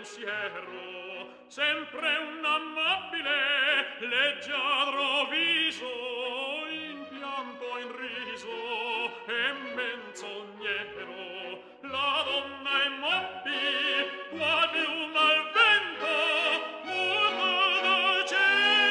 pensiero sempre un amabile leggiadro viso in pianto in riso e menzognero. La donna immobile quasi un mal vento muta dolce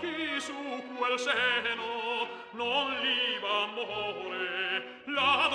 occhi su quel seno non li va more la